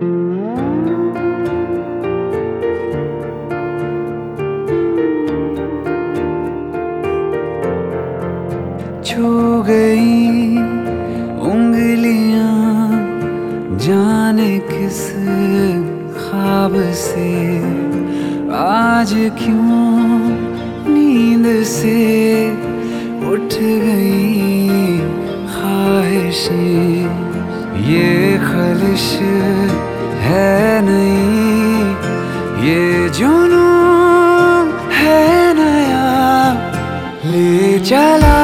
छो गई उंगलियाँ जाने किस खाब से। आज क्यों नींद से उठ गई ख्वाहिशें? ये खलिश है नहीं ये जुनून है नया ले चला।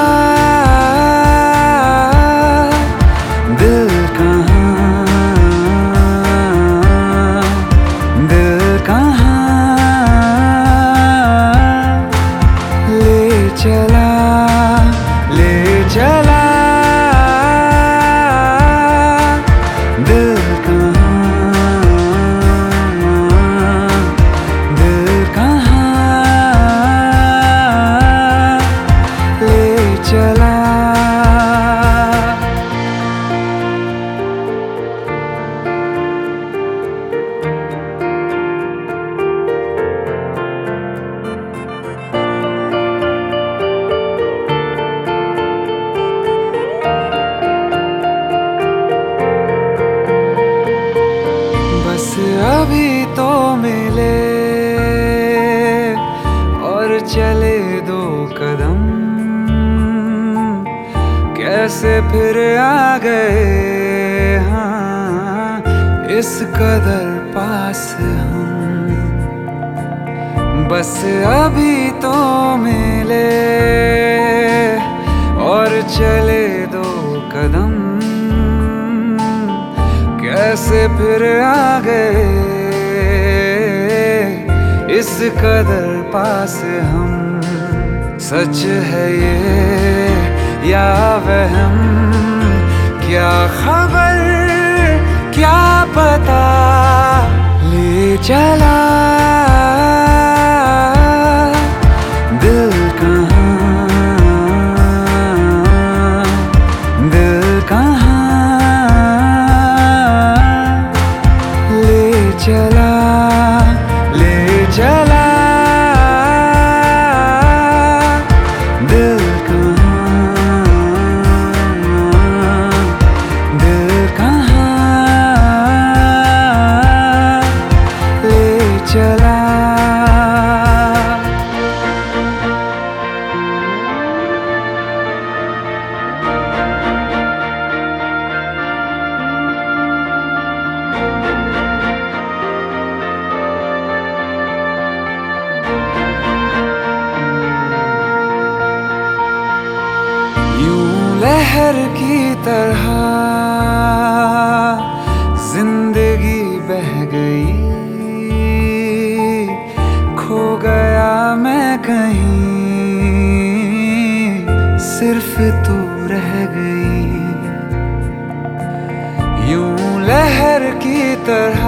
चला ले चला। अभी तो मिले और चले दो कदम। कैसे फिर आ गए? हाँ इस कदर पास हम। बस अभी तो मिले और चले दो कदम। कैसे फिर आ गए? कदर पास हम। सच है ये, या वहम? क्या खबर? क्या पता? ले चला। दिल कहाँ? दिल कहाँ? लहर की तरह ज़िंदगी बह गई। खो गया मैं कहीं, सिर्फ़ तू रह गई। यूँ लहर की तरह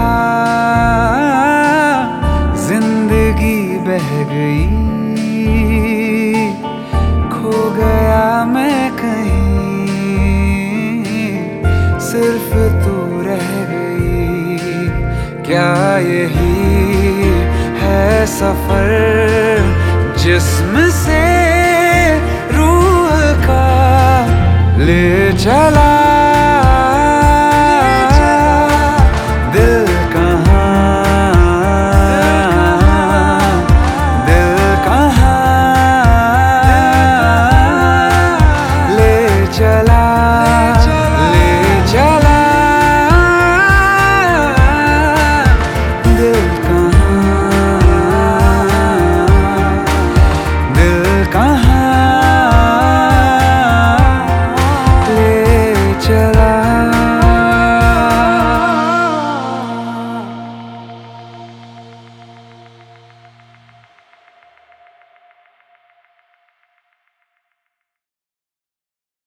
ज़िंदगी बह गई। क्या यही है सफ़र जिसम से रूह का ले चला